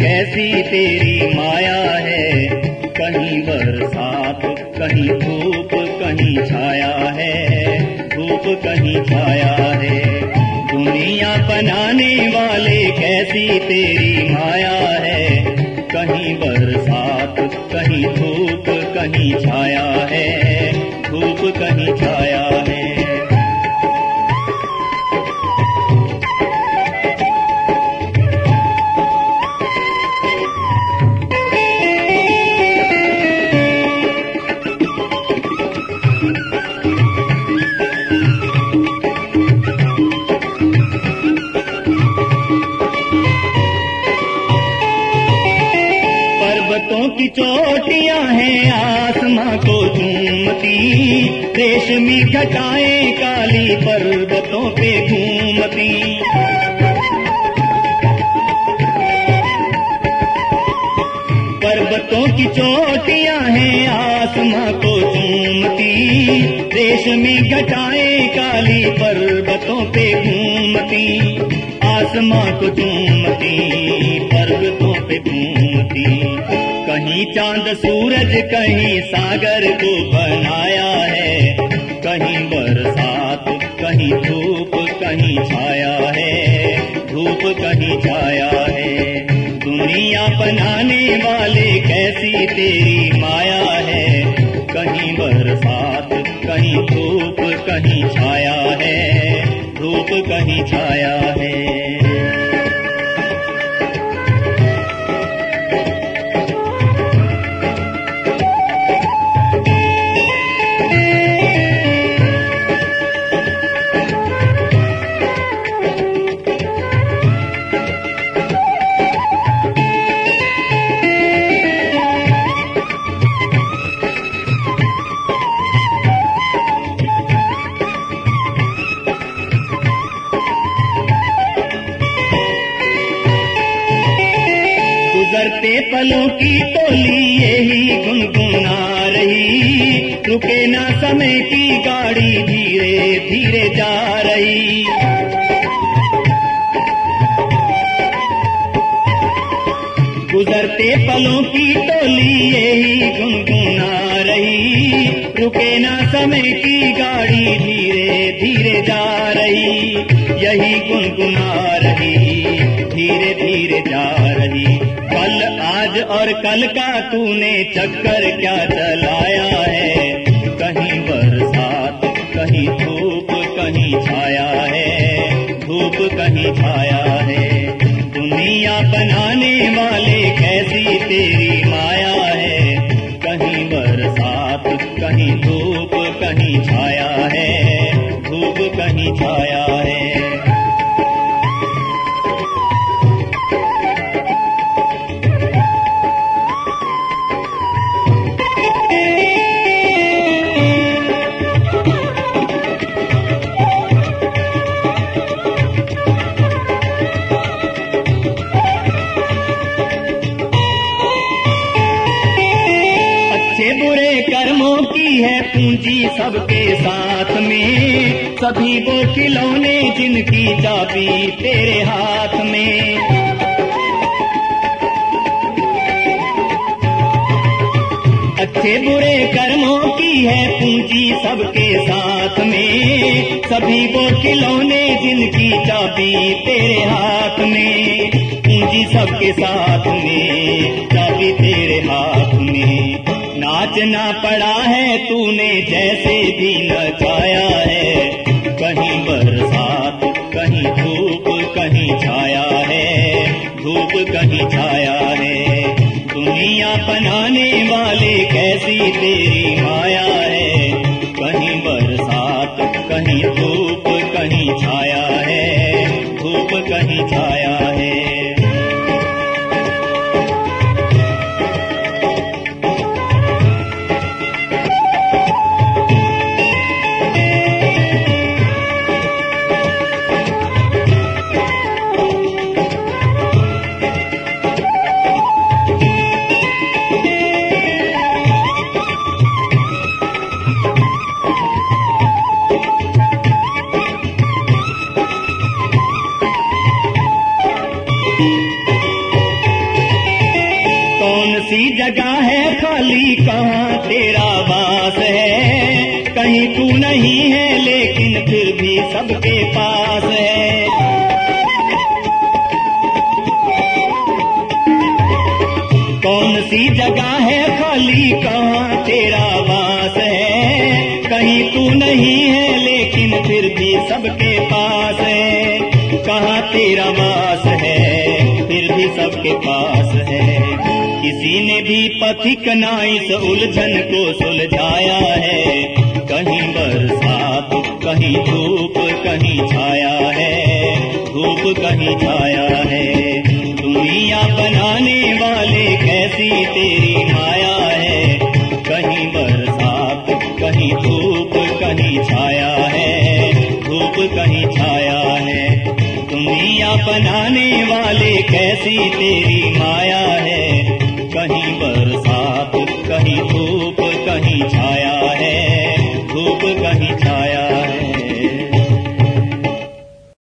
कैसी तेरी माया है? कहीं बरसात, कहीं धूप, कहीं छाया है। धूप कहीं छाया है। दुनिया बनाने वाले कैसी तेरी माया है? कहीं बरसात, कहीं धूप, कहीं छाया रेशमी घटाएँ काली पर्वतों पे घूमती। पर्वतों की चोटियाँ हैं आसमां को झूमती रेशमी घटाएँ काली पर्वतों पे घूमती। आसमां को झूमती पर्वतों पे घूमती। चाँद सूरज कहीं सागर को बनाया है। कहीं बरसात, कहीं धूप, कहीं छाया है। धूप कहीं छाया है। दुनिया बनाने वाले कैसी तेरी माया है। कहीं बरसात, कहीं धूप, कहीं छाया है। धूप कहीं छाया है। पलों की टोली यही गुनगुना रही। रुके ना समय की गाड़ी धीरे धीरे जा रही। गुजरते पलों की टोली यही गुनगुना रही। रुके ना समय की गाड़ी धीरे धीरे जा रही। यही गुनगुना रही, धीरे धीरे और कल का तूने चक्कर क्या चलाया है? कहीं बरसात, कहीं धूप, कहीं छाया है। धूप कहीं छाया है। दुनिया बनाने वाले कैसी तेरी माया है? कहीं बरसात, कहीं धूप, कहीं छाया सभी वो खिलौने जिनकी चाबी तेरे हाथ में। अच्छे बुरे कर्मों की है पूंजी सबके साथ में। सभी वो खिलौने जिनकी चाबी तेरे हाथ में। पूंजी सबके साथ में, चाबी तेरे हाथ में। नाचना पड़ा है तूने जैसे भी नचाया है। छाया है। दुनिया बनाने वाले कैसी तेरी नहीं है, लेकिन फिर भी सबके पास है। कौन सी जगह है खाली, कहाँ तेरा वास है? कहीं तू नहीं है, लेकिन फिर भी सबके पास है। कहाँ तेरा वास है, फिर भी सबके पास है। किसी ने भी पथिक ना इस उलझन को सुलझाया है। कहीं कहीं धूप कहीं छाया है, धूप कहीं छाया है। दुनिया बनाने वाले कैसी तेरी माया है? कहीं बरसात, कहीं धूप, कहीं छाया है, धूप कहीं छाया है। दुनिया बनाने वाले कैसी तेरी